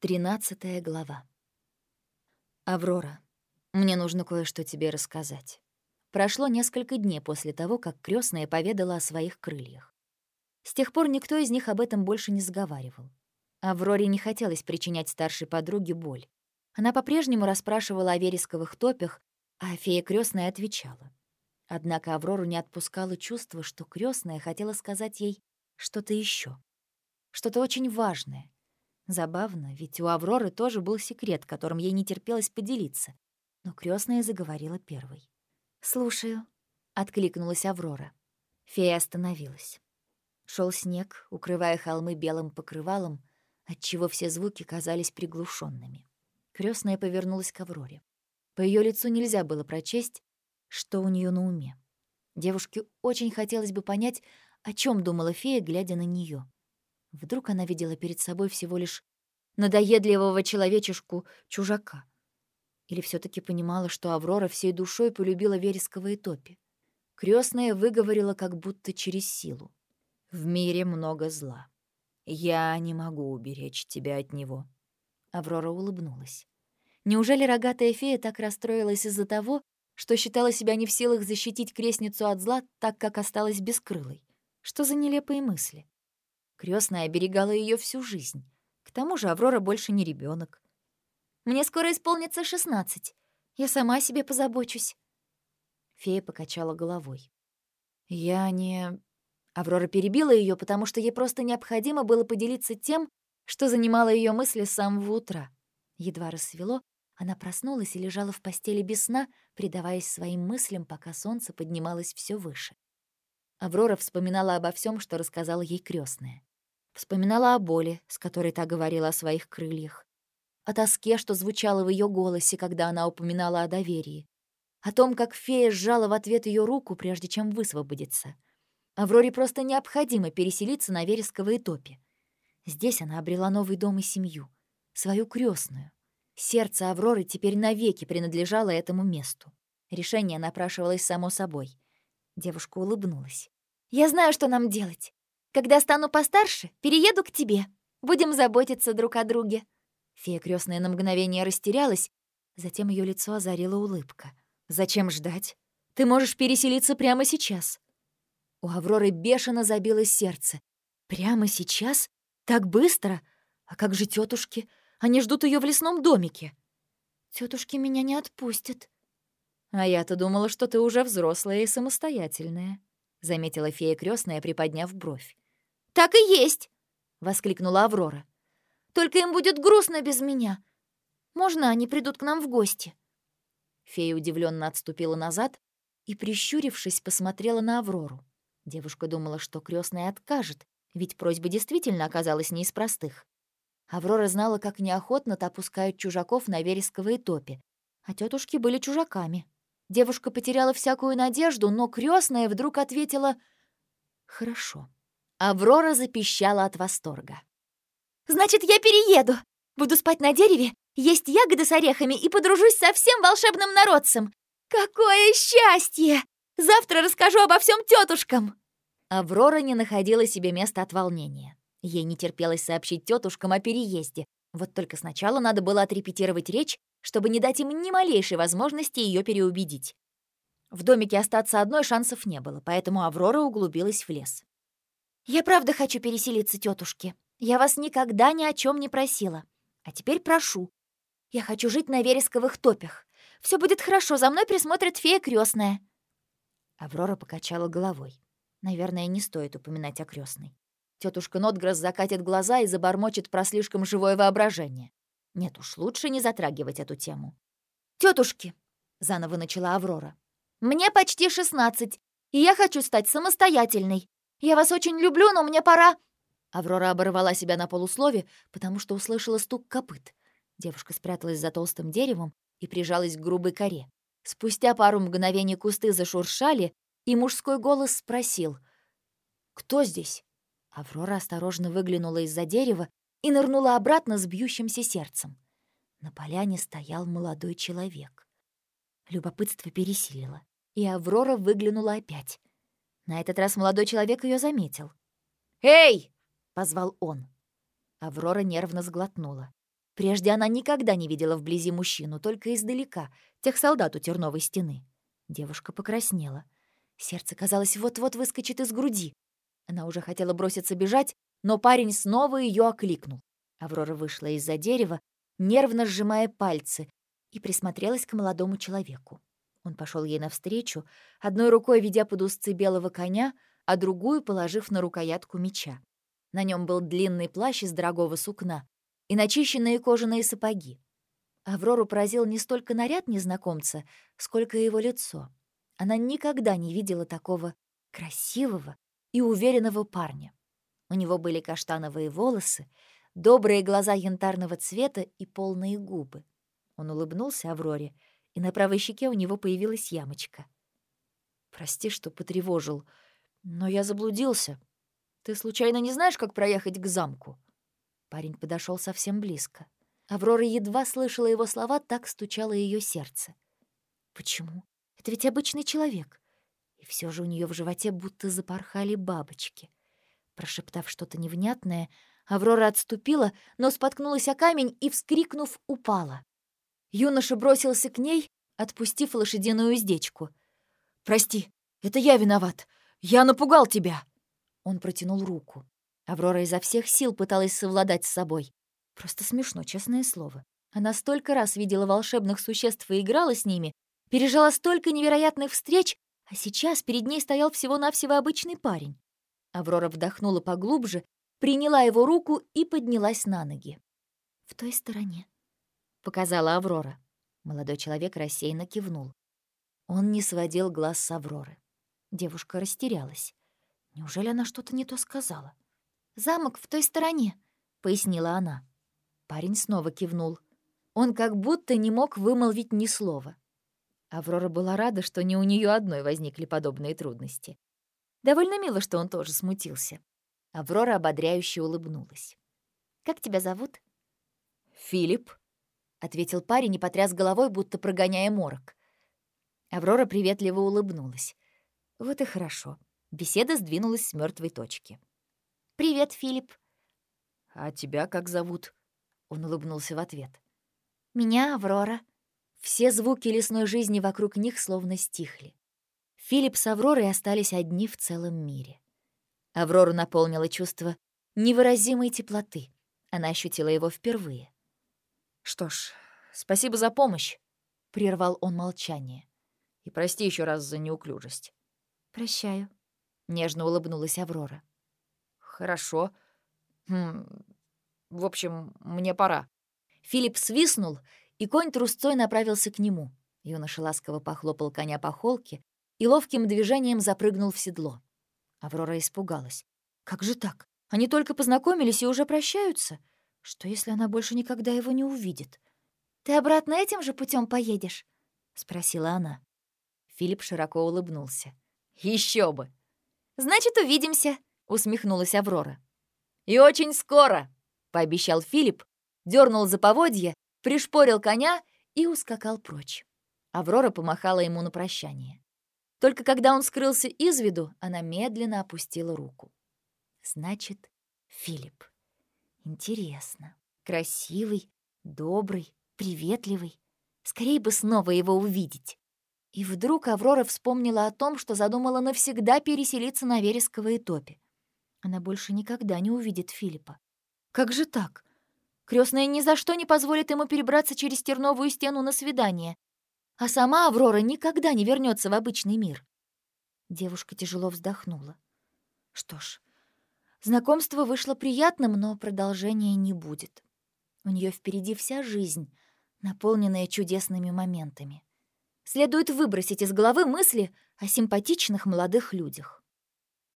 Тринадцатая глава. «Аврора, мне нужно кое-что тебе рассказать». Прошло несколько дней после того, как крестная поведала о своих крыльях. С тех пор никто из них об этом больше не заговаривал. Авроре не хотелось причинять старшей подруге боль. Она по-прежнему расспрашивала о вересковых топях, а фея крестная отвечала. Однако Аврору не отпускало чувство, что крестная хотела сказать ей что-то еще, Что-то очень важное, Забавно, ведь у Авроры тоже был секрет, которым ей не терпелось поделиться. Но крестная заговорила первой. «Слушаю», — откликнулась Аврора. Фея остановилась. Шел снег, укрывая холмы белым покрывалом, отчего все звуки казались приглушенными. Крестная повернулась к Авроре. По ее лицу нельзя было прочесть, что у нее на уме. Девушке очень хотелось бы понять, о чем думала фея, глядя на нее. Вдруг она видела перед собой всего лишь надоедливого человечешку-чужака. Или все таки понимала, что Аврора всей душой полюбила вересковые топи. Крестная выговорила как будто через силу. «В мире много зла. Я не могу уберечь тебя от него». Аврора улыбнулась. Неужели рогатая фея так расстроилась из-за того, что считала себя не в силах защитить крестницу от зла, так как осталась бескрылой? Что за нелепые мысли? Крестная оберегала ее всю жизнь. К тому же Аврора больше не ребенок. «Мне скоро исполнится шестнадцать. Я сама о себе позабочусь». Фея покачала головой. «Я не...» Аврора перебила ее, потому что ей просто необходимо было поделиться тем, что занимало ее мысли с самого утра. Едва рассвело, она проснулась и лежала в постели без сна, предаваясь своим мыслям, пока солнце поднималось все выше. Аврора вспоминала обо всем, что рассказала ей крестная. Вспоминала о боли, с которой та говорила о своих крыльях. О тоске, что звучало в ее голосе, когда она упоминала о доверии. О том, как фея сжала в ответ ее руку, прежде чем высвободиться. Авроре просто необходимо переселиться на вересковые топи. Здесь она обрела новый дом и семью. Свою крестную. Сердце Авроры теперь навеки принадлежало этому месту. Решение напрашивалось само собой. Девушка улыбнулась. «Я знаю, что нам делать. Когда стану постарше, перееду к тебе. Будем заботиться друг о друге». Фея крестная на мгновение растерялась, затем ее лицо озарила улыбка. «Зачем ждать? Ты можешь переселиться прямо сейчас». У Авроры бешено забилось сердце. «Прямо сейчас? Так быстро? А как же тетушки? Они ждут ее в лесном домике». Тетушки меня не отпустят». «А я-то думала, что ты уже взрослая и самостоятельная», — заметила фея крестная, приподняв бровь. «Так и есть!» — воскликнула Аврора. «Только им будет грустно без меня. Можно они придут к нам в гости?» Фея удивленно отступила назад и, прищурившись, посмотрела на Аврору. Девушка думала, что крестная откажет, ведь просьба действительно оказалась не из простых. Аврора знала, как неохотно-то опускают чужаков на вересковые топи, а тетушки были чужаками. Девушка потеряла всякую надежду, но крестная вдруг ответила «Хорошо». Аврора запищала от восторга. «Значит, я перееду! Буду спать на дереве, есть ягоды с орехами и подружусь со всем волшебным народцем! Какое счастье! Завтра расскажу обо всем тетушкам!» Аврора не находила себе места от волнения. Ей не терпелось сообщить тетушкам о переезде. Вот только сначала надо было отрепетировать речь, чтобы не дать им ни малейшей возможности ее переубедить. В домике остаться одной шансов не было, поэтому Аврора углубилась в лес. «Я правда хочу переселиться, тетушки. Я вас никогда ни о чем не просила. А теперь прошу. Я хочу жить на вересковых топях. Все будет хорошо, за мной присмотрит фея крестная. Аврора покачала головой. Наверное, не стоит упоминать о крестной. Тетушка Нотгресс закатит глаза и забормочет про слишком живое воображение. Нет уж, лучше не затрагивать эту тему. Тетушки, заново начала Аврора. «Мне почти шестнадцать, и я хочу стать самостоятельной. Я вас очень люблю, но мне пора...» Аврора оборвала себя на полуслове, потому что услышала стук копыт. Девушка спряталась за толстым деревом и прижалась к грубой коре. Спустя пару мгновений кусты зашуршали, и мужской голос спросил «Кто здесь?». Аврора осторожно выглянула из-за дерева и нырнула обратно с бьющимся сердцем. На поляне стоял молодой человек. Любопытство пересилило, и Аврора выглянула опять. На этот раз молодой человек ее заметил. «Эй!» — позвал он. Аврора нервно сглотнула. Прежде она никогда не видела вблизи мужчину, только издалека, тех солдат у терновой стены. Девушка покраснела. Сердце, казалось, вот-вот выскочит из груди. Она уже хотела броситься бежать, но парень снова ее окликнул. Аврора вышла из-за дерева, нервно сжимая пальцы, и присмотрелась к молодому человеку. Он пошел ей навстречу, одной рукой ведя под узцы белого коня, а другую положив на рукоятку меча. На нем был длинный плащ из дорогого сукна и начищенные кожаные сапоги. Аврору поразил не столько наряд незнакомца, сколько его лицо. Она никогда не видела такого красивого и уверенного парня. У него были каштановые волосы, добрые глаза янтарного цвета и полные губы. Он улыбнулся Авроре, и на правой щеке у него появилась ямочка. «Прости, что потревожил, но я заблудился. Ты случайно не знаешь, как проехать к замку?» Парень подошел совсем близко. Аврора едва слышала его слова, так стучало ее сердце. Почему? Это ведь обычный человек. И все же у нее в животе будто запорхали бабочки. Прошептав что-то невнятное, Аврора отступила, но споткнулась о камень и, вскрикнув, упала. Юноша бросился к ней, отпустив лошадиную уздечку. «Прости, это я виноват. Я напугал тебя!» Он протянул руку. Аврора изо всех сил пыталась совладать с собой. Просто смешно, честное слово. Она столько раз видела волшебных существ и играла с ними, пережила столько невероятных встреч, а сейчас перед ней стоял всего-навсего обычный парень. Аврора вдохнула поглубже, приняла его руку и поднялась на ноги. «В той стороне», — показала Аврора. Молодой человек рассеянно кивнул. Он не сводил глаз с Авроры. Девушка растерялась. Неужели она что-то не то сказала? «Замок в той стороне», — пояснила она. Парень снова кивнул. Он как будто не мог вымолвить ни слова. Аврора была рада, что не у нее одной возникли подобные трудности. Довольно мило, что он тоже смутился. Аврора ободряюще улыбнулась. «Как тебя зовут?» «Филипп», — ответил парень и потряс головой, будто прогоняя морок. Аврора приветливо улыбнулась. «Вот и хорошо». Беседа сдвинулась с мертвой точки. «Привет, Филипп». «А тебя как зовут?» Он улыбнулся в ответ. «Меня Аврора». Все звуки лесной жизни вокруг них словно стихли. Филипп с Авророй остались одни в целом мире. Аврору наполнило чувство невыразимой теплоты. Она ощутила его впервые. «Что ж, спасибо за помощь», — прервал он молчание. «И прости еще раз за неуклюжесть». «Прощаю», — нежно улыбнулась Аврора. «Хорошо. Хм, в общем, мне пора». Филипп свистнул, и конь трусцой направился к нему. Юноша ласково похлопал коня по холке и ловким движением запрыгнул в седло. Аврора испугалась. «Как же так? Они только познакомились и уже прощаются? Что, если она больше никогда его не увидит?» «Ты обратно этим же путем поедешь?» — спросила она. Филипп широко улыбнулся. Еще бы! Значит, увидимся!» усмехнулась Аврора. «И очень скоро!» — пообещал Филипп, дернул за поводья, пришпорил коня и ускакал прочь. Аврора помахала ему на прощание. Только когда он скрылся из виду, она медленно опустила руку. «Значит, Филипп. Интересно. Красивый, добрый, приветливый. Скорее бы снова его увидеть». И вдруг Аврора вспомнила о том, что задумала навсегда переселиться на вересковые топи. Она больше никогда не увидит Филиппа. Как же так? Крестная ни за что не позволит ему перебраться через терновую стену на свидание. А сама Аврора никогда не вернется в обычный мир. Девушка тяжело вздохнула. Что ж, знакомство вышло приятным, но продолжения не будет. У нее впереди вся жизнь, наполненная чудесными моментами. Следует выбросить из головы мысли о симпатичных молодых людях.